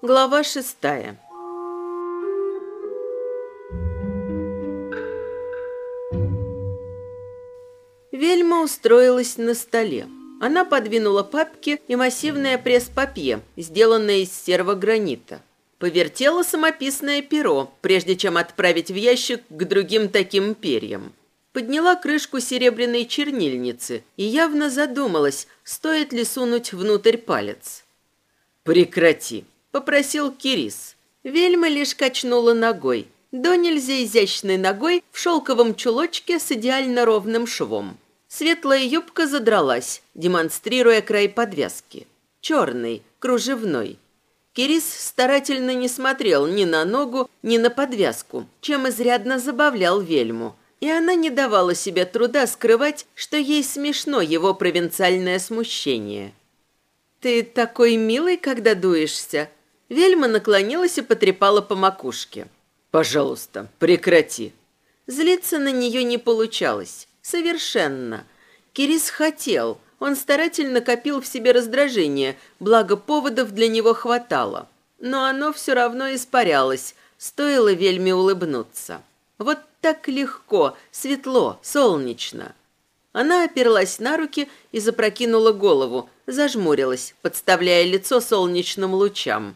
Глава шестая. Вельма устроилась на столе. Она подвинула папки и массивное пресс-папье, сделанное из серого гранита. Повертела самописное перо, прежде чем отправить в ящик к другим таким перьям. Подняла крышку серебряной чернильницы и явно задумалась, стоит ли сунуть внутрь палец. «Прекрати», — попросил Кирис. Вельма лишь качнула ногой, до нельзя изящной ногой в шелковом чулочке с идеально ровным швом. Светлая юбка задралась, демонстрируя край подвязки. Черный, кружевной. Кирис старательно не смотрел ни на ногу, ни на подвязку, чем изрядно забавлял Вельму. И она не давала себе труда скрывать, что ей смешно его провинциальное смущение. «Ты такой милый, когда дуешься!» Вельма наклонилась и потрепала по макушке. «Пожалуйста, прекрати!» Злиться на нее не получалось. Совершенно. Кирис хотел. Он старательно копил в себе раздражение, благо поводов для него хватало. Но оно все равно испарялось, стоило Вельме улыбнуться. Вот так легко, светло, солнечно. Она оперлась на руки и запрокинула голову, зажмурилась, подставляя лицо солнечным лучам.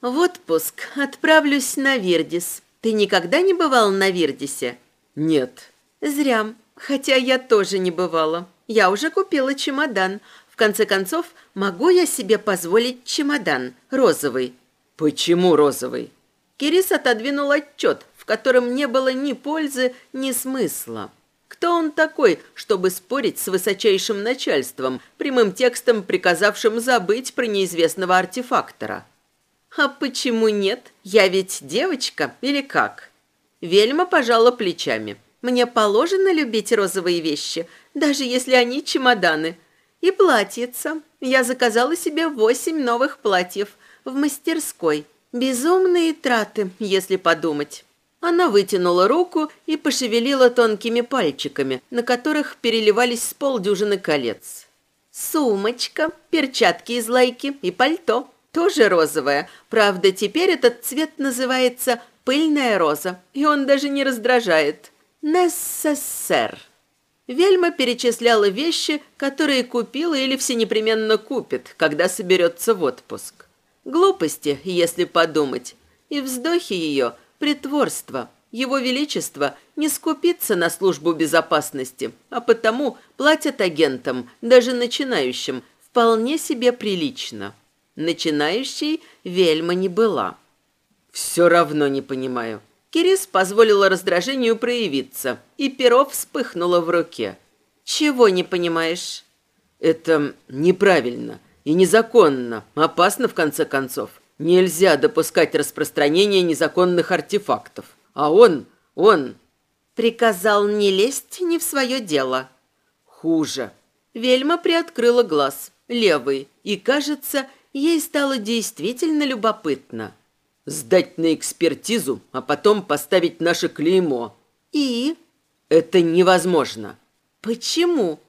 «В отпуск отправлюсь на Вирдис. Ты никогда не бывал на Вирдисе?» «Нет». «Зря. Хотя я тоже не бывала. Я уже купила чемодан. В конце концов, могу я себе позволить чемодан розовый. Почему розовый? Кирис отодвинул отчет, в котором не было ни пользы, ни смысла. Кто он такой, чтобы спорить с высочайшим начальством, прямым текстом приказавшим забыть про неизвестного артефактора? А почему нет? Я ведь девочка или как? Вельма пожала плечами. Мне положено любить розовые вещи, даже если они чемоданы. И платьица. Я заказала себе восемь новых платьев в мастерской. Безумные траты, если подумать. Она вытянула руку и пошевелила тонкими пальчиками, на которых переливались с полдюжины колец. Сумочка, перчатки из лайки и пальто. Тоже розовое. Правда, теперь этот цвет называется пыльная роза, и он даже не раздражает. Нессессер. Вельма перечисляла вещи, которые купила или все непременно купит, когда соберется в отпуск. Глупости, если подумать. И вздохи ее – притворство. Его Величество не скупится на службу безопасности, а потому платят агентам, даже начинающим, вполне себе прилично. Начинающей Вельма не была. «Все равно не понимаю. Кирис позволила раздражению проявиться, и перо вспыхнуло в руке. «Чего не понимаешь?» «Это неправильно и незаконно, опасно в конце концов. Нельзя допускать распространения незаконных артефактов. А он, он...» «Приказал не лезть не в свое дело». «Хуже». Вельма приоткрыла глаз, левый, и, кажется, ей стало действительно любопытно сдать на экспертизу, а потом поставить наше клеймо. И? Это невозможно. Почему?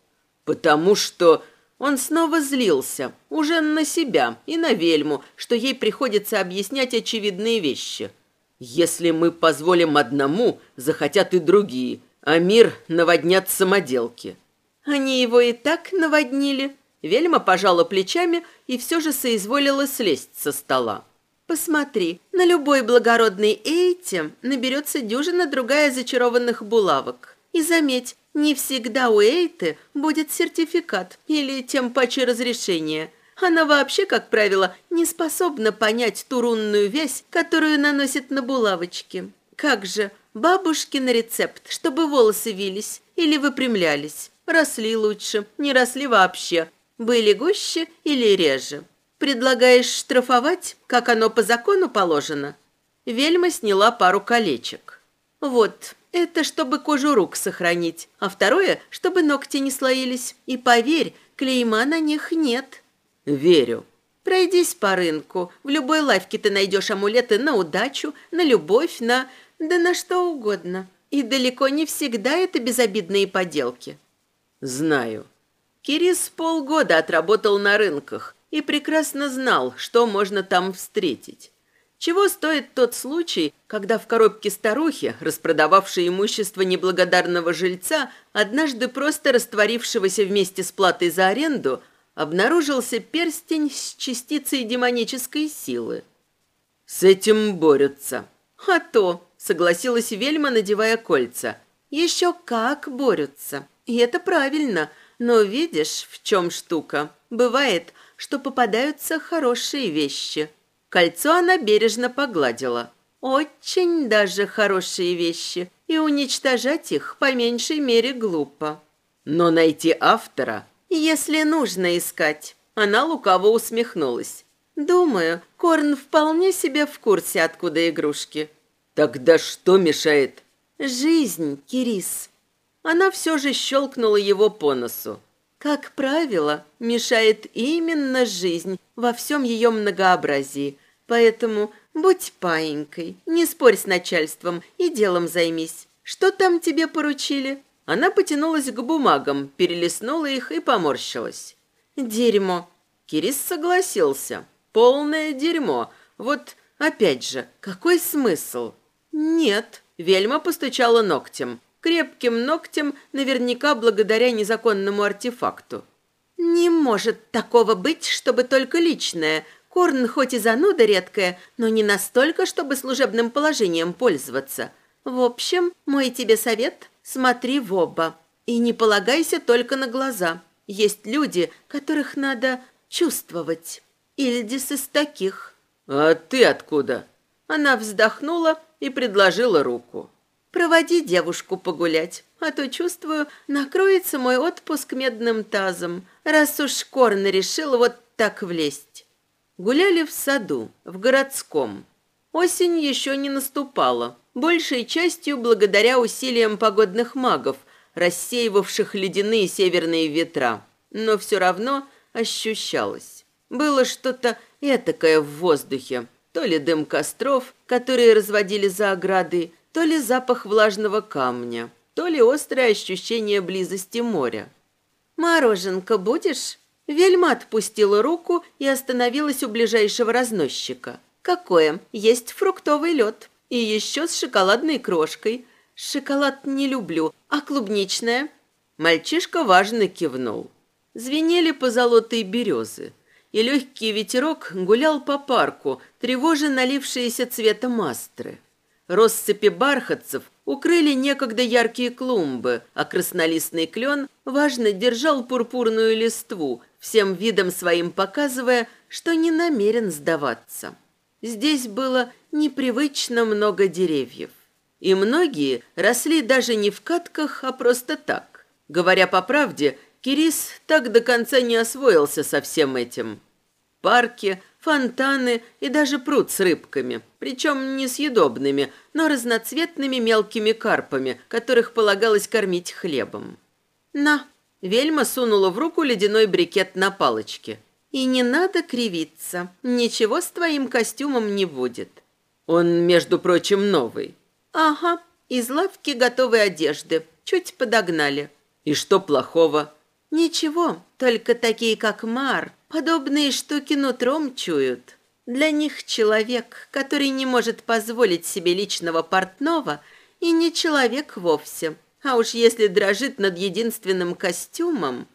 Потому что он снова злился, уже на себя и на Вельму, что ей приходится объяснять очевидные вещи. Если мы позволим одному, захотят и другие, а мир наводнят самоделки. Они его и так наводнили. Вельма пожала плечами и все же соизволила слезть со стола. Посмотри, на любой благородный Эйте наберется дюжина другая зачарованных булавок. И заметь, не всегда у Эйты будет сертификат или тем паче разрешение. Она вообще, как правило, не способна понять ту рунную вязь, которую наносит на булавочки. Как же, бабушкин рецепт, чтобы волосы вились или выпрямлялись. Росли лучше, не росли вообще. Были гуще или реже. Предлагаешь штрафовать, как оно по закону положено?» Вельма сняла пару колечек. «Вот, это чтобы кожу рук сохранить, а второе, чтобы ногти не слоились. И поверь, клейма на них нет». Верю. Пройдись по рынку. В любой лавке ты найдешь амулеты на удачу, на любовь, на... да на что угодно. И далеко не всегда это безобидные поделки. Знаю. Кирис полгода отработал на рынках и прекрасно знал, что можно там встретить. Чего стоит тот случай, когда в коробке старухи, распродававшей имущество неблагодарного жильца, однажды просто растворившегося вместе с платой за аренду, обнаружился перстень с частицей демонической силы. «С этим борются». «А то», — согласилась Вельма, надевая кольца. «Еще как борются. И это правильно. Но видишь, в чем штука? Бывает, что попадаются хорошие вещи». Кольцо она бережно погладила. «Очень даже хорошие вещи, и уничтожать их по меньшей мере глупо». «Но найти автора если нужно искать. Она лукаво усмехнулась. Думаю, Корн вполне себе в курсе, откуда игрушки. Тогда что мешает? Жизнь, Кирис. Она все же щелкнула его по носу. Как правило, мешает именно жизнь во всем ее многообразии. Поэтому будь паинькой, не спорь с начальством и делом займись. Что там тебе поручили? Она потянулась к бумагам, перелистнула их и поморщилась. «Дерьмо!» Кирис согласился. «Полное дерьмо. Вот, опять же, какой смысл?» «Нет». Вельма постучала ногтем. Крепким ногтем, наверняка благодаря незаконному артефакту. «Не может такого быть, чтобы только личное. Корн хоть и зануда редкая, но не настолько, чтобы служебным положением пользоваться. В общем, мой тебе совет Смотри в оба. И не полагайся только на глаза. Есть люди, которых надо чувствовать. Ильдис из таких. А ты откуда? Она вздохнула и предложила руку. Проводи девушку погулять, а то, чувствую, накроется мой отпуск медным тазом, раз уж Корн решил вот так влезть. Гуляли в саду, в городском. Осень еще не наступала, большей частью благодаря усилиям погодных магов, рассеивавших ледяные северные ветра. Но все равно ощущалось. Было что-то этакое в воздухе. То ли дым костров, которые разводили за оградой, то ли запах влажного камня, то ли острое ощущение близости моря. «Мороженка будешь?» Вельма отпустила руку и остановилась у ближайшего разносчика. «Какое? Есть фруктовый лед. И еще с шоколадной крошкой. Шоколад не люблю, а клубничная?» Мальчишка важно кивнул. Звенели позолотые березы, и легкий ветерок гулял по парку, тревожа налившиеся цветом астры. Россыпи бархатцев укрыли некогда яркие клумбы, а краснолистный клен важно держал пурпурную листву, всем видом своим показывая, что не намерен сдаваться. Здесь было непривычно много деревьев. И многие росли даже не в катках, а просто так. Говоря по правде, Кирис так до конца не освоился со всем этим. Парки, фонтаны и даже пруд с рыбками, причем не съедобными, но разноцветными мелкими карпами, которых полагалось кормить хлебом. «На!» Вельма сунула в руку ледяной брикет на палочке – и не надо кривиться. Ничего с твоим костюмом не будет. Он, между прочим, новый. Ага, из лавки готовой одежды. Чуть подогнали. И что плохого? Ничего, только такие, как Мар, подобные штуки нутром чуют. Для них человек, который не может позволить себе личного портного, и не человек вовсе. А уж если дрожит над единственным костюмом...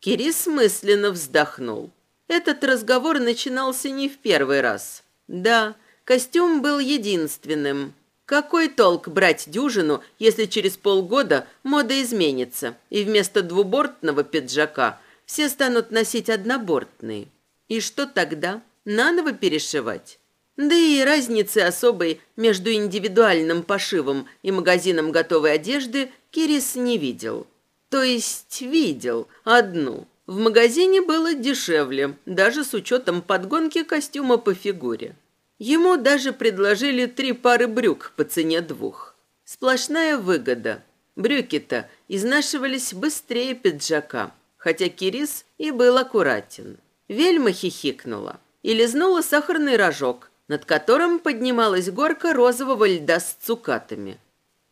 Кирис мысленно вздохнул. Этот разговор начинался не в первый раз. Да, костюм был единственным. Какой толк брать дюжину, если через полгода мода изменится, и вместо двубортного пиджака все станут носить однобортный? И что тогда? Наново перешивать? Да и разницы особой между индивидуальным пошивом и магазином готовой одежды Кирис не видел. То есть видел одну – в магазине было дешевле, даже с учетом подгонки костюма по фигуре. Ему даже предложили три пары брюк по цене двух. Сплошная выгода. Брюки-то изнашивались быстрее пиджака, хотя Кирис и был аккуратен. Вельма хихикнула и лизнула сахарный рожок, над которым поднималась горка розового льда с цукатами.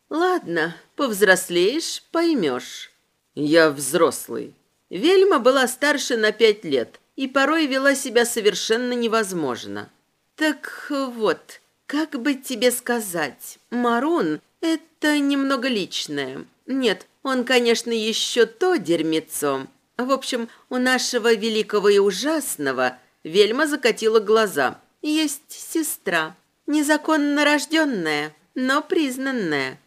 «Ладно, повзрослеешь, поймешь». «Я взрослый». Вельма была старше на пять лет и порой вела себя совершенно невозможно. «Так вот, как бы тебе сказать, Марун — это немного личное. Нет, он, конечно, еще то дерьмецо. В общем, у нашего великого и ужасного Вельма закатила глаза. Есть сестра, незаконно рожденная, но признанная.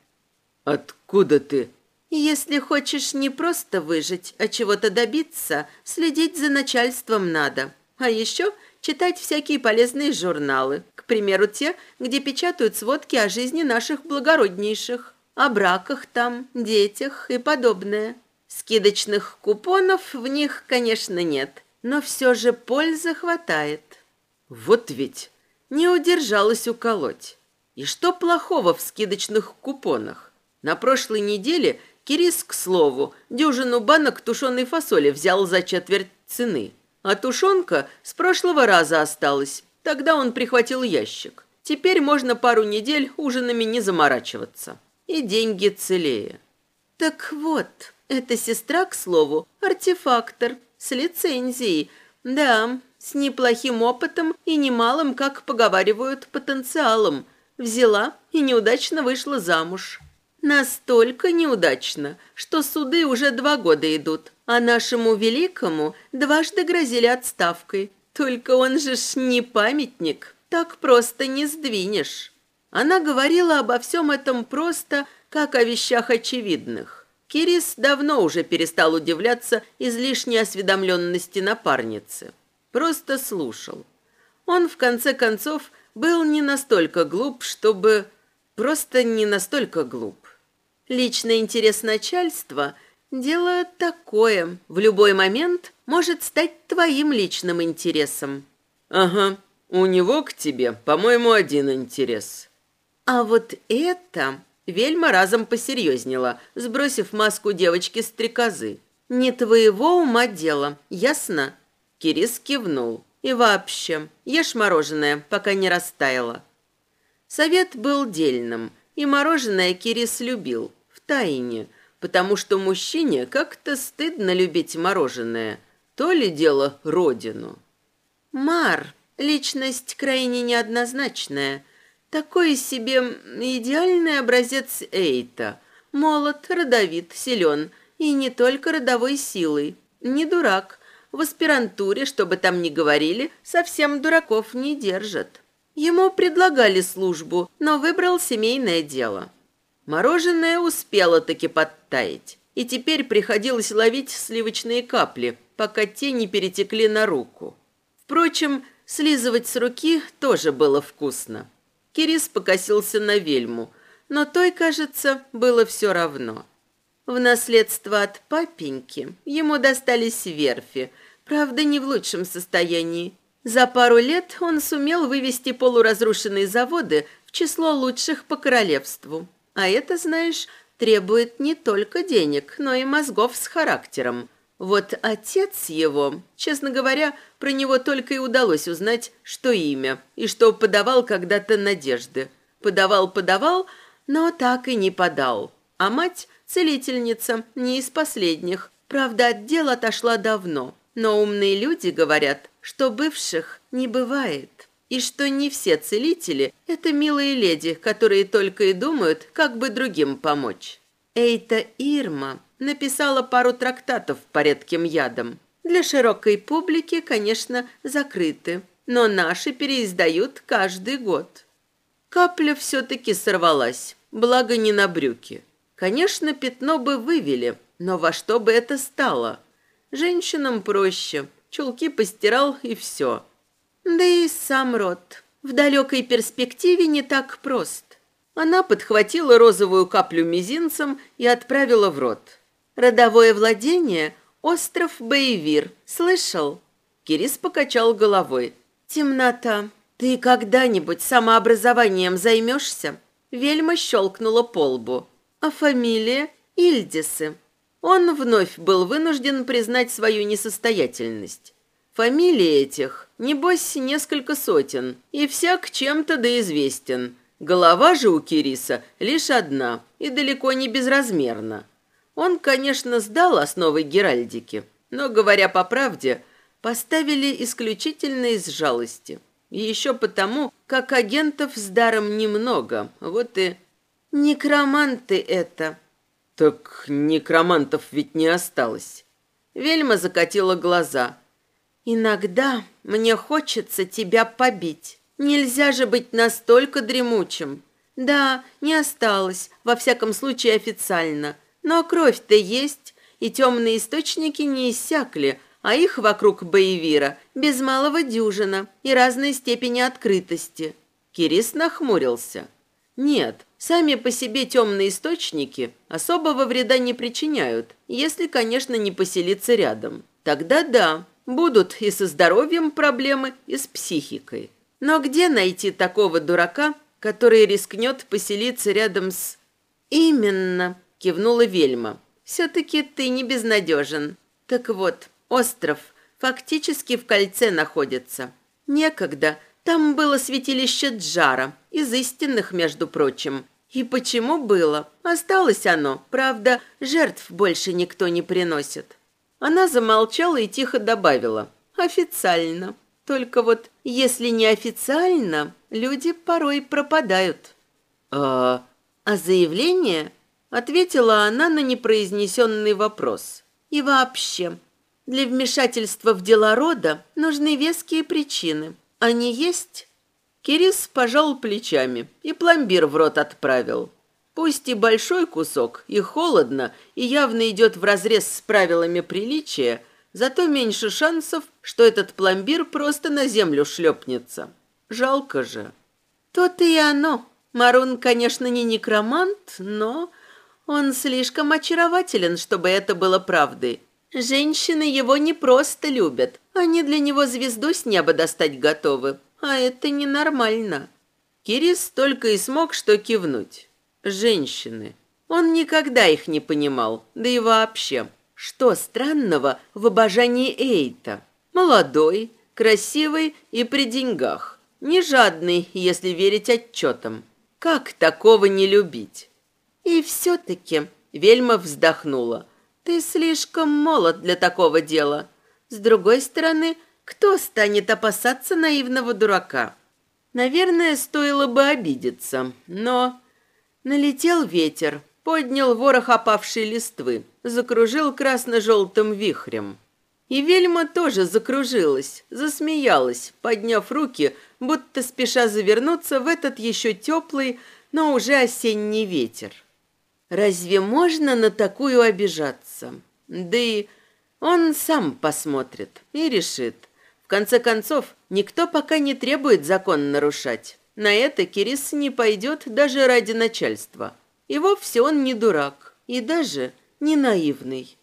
Откуда ты? Если хочешь не просто выжить, а чего-то добиться, следить за начальством надо. А еще читать всякие полезные журналы. К примеру, те, где печатают сводки о жизни наших благороднейших о браках там, детях и подобное. Скидочных купонов в них, конечно, нет, но все же пользы хватает. Вот ведь не удержалась уколоть. И что плохого в скидочных купонах? На прошлой неделе Кирис, к слову, дюжину банок тушеной фасоли взял за четверть цены. А тушенка с прошлого раза осталась. Тогда он прихватил ящик. Теперь можно пару недель ужинами не заморачиваться и деньги целее. Так вот, эта сестра, к слову, артефактор с лицензией. Да, с неплохим опытом и немалым, как поговаривают, потенциалом. Взяла и неудачно вышла замуж. Настолько неудачно, что суды уже два года идут, а нашему великому дважды грозили отставкой. Только он же ж не памятник, так просто не сдвинешь. Она говорила обо всем этом просто, как о вещах очевидных. Кирис давно уже перестал удивляться излишней осведомленности напарницы. Просто слушал. Он, в конце концов, был не настолько глуп, чтобы... Просто не настолько глуп. Личный интерес начальства – дело такое. В любой момент может стать твоим личным интересом. Ага, у него к тебе, по-моему, один интерес. А вот это... Вельма разом посерьезнела, сбросив маску девочки с стрекозы. «Не твоего ума дело, ясно?» Кирис кивнул. «И вообще, ешь мороженое, пока не растаяло». Совет был дельным, и мороженое Кирис любил, в тайне, потому что мужчине как-то стыдно любить мороженое. То ли дело родину. Мар, личность крайне неоднозначная – такой себе идеальный образец Эйта. Молод, родовит, силен. И не только родовой силой. Не дурак. В аспирантуре, что бы там ни говорили, совсем дураков не держат. Ему предлагали службу, но выбрал семейное дело. Мороженое успело таки подтаять. И теперь приходилось ловить сливочные капли, пока те не перетекли на руку. Впрочем, слизывать с руки тоже было вкусно. Кирис покосился на вельму, но той, кажется, было все равно. В наследство от папеньки ему достались верфи, правда, не в лучшем состоянии. За пару лет он сумел вывести полуразрушенные заводы в число лучших по королевству. А это, знаешь, требует не только денег, но и мозгов с характером. Вот отец его, честно говоря, про него только и удалось узнать, что имя, и что подавал когда-то надежды. Подавал-подавал, но так и не подал. А мать, целительница, не из последних. Правда, от дел отошла давно. Но умные люди говорят, что бывших не бывает. И что не все целители – это милые леди, которые только и думают, как бы другим помочь. Эйта Ирма написала пару трактатов по редким ядам. Для широкой публики, конечно, закрыты, но наши переиздают каждый год. Капля все-таки сорвалась, благо не на брюки. Конечно, пятно бы вывели, но во что бы это стало? Женщинам проще, чулки постирал и все. Да и сам рот в далекой перспективе не так прост. Она подхватила розовую каплю мизинцем и отправила в рот. Родовое владение – остров Бейвир. Слышал?» Кирис покачал головой. «Темнота. Ты когда-нибудь самообразованием займешься?» Вельма щелкнула по лбу. «А фамилия? Ильдисы». Он вновь был вынужден признать свою несостоятельность. Фамилии этих, небось, несколько сотен, и всяк чем-то да известен. Голова же у Кириса лишь одна и далеко не безразмерна. Он, конечно, сдал основы Геральдики, но, говоря по правде, поставили исключительно из жалости. И еще потому, как агентов с даром немного. Вот и... Некроманты это. Так некромантов ведь не осталось. Вельма закатила глаза. Иногда мне хочется тебя побить. Нельзя же быть настолько дремучим. Да, не осталось, во всяком случае официально. Но кровь-то есть, и темные источники не иссякли, а их вокруг Боевира без малого дюжина и разной степени открытости. Кирис нахмурился. Нет, сами по себе темные источники особого вреда не причиняют, если, конечно, не поселиться рядом. Тогда да, будут и со здоровьем проблемы, и с психикой. Но где найти такого дурака, который рискнет поселиться рядом с... «Именно», — кивнула Вельма. «Все-таки ты не безнадежен. Так вот, Остров фактически в кольце находится. Некогда там было святилище Джара, из истинных, между прочим. И почему было? Осталось оно. Правда, жертв больше никто не приносит. Она замолчала и тихо добавила. Официально. Только вот, если не официально, люди порой пропадают. А, а заявление? Ответила она на непроизнесенный вопрос. И вообще, для вмешательства в дела рода нужны веские причины. Они есть?» Кирис пожал плечами и пломбир в рот отправил. Пусть и большой кусок, и холодно, и явно идет вразрез с правилами приличия, зато меньше шансов, что этот пломбир просто на землю шлепнется. Жалко же. То-то и оно. Марун, конечно, не некромант, но он слишком очарователен, чтобы это было правдой. Женщины его не просто любят, они для него звезду с неба достать готовы, а это ненормально. Кирис только и смог что кивнуть. Женщины. Он никогда их не понимал, да и вообще. Что странного в обожании Эйта? Молодой, красивый и при деньгах. Не жадный, если верить отчетам. Как такого не любить? И все-таки Вельма вздохнула – ты слишком молод для такого дела. С другой стороны, кто станет опасаться наивного дурака? Наверное, стоило бы обидеться, но... Налетел ветер, поднял ворох опавшей листвы, закружил красно-желтым вихрем. И Вельма тоже закружилась, засмеялась, подняв руки, будто спеша завернуться в этот еще теплый, но уже осенний ветер. Разве можно на такую обижаться? Да и он сам посмотрит и решит. В конце концов, никто пока не требует закон нарушать. На это Кирис не пойдет даже ради начальства. И вовсе он не дурак, и даже не наивный.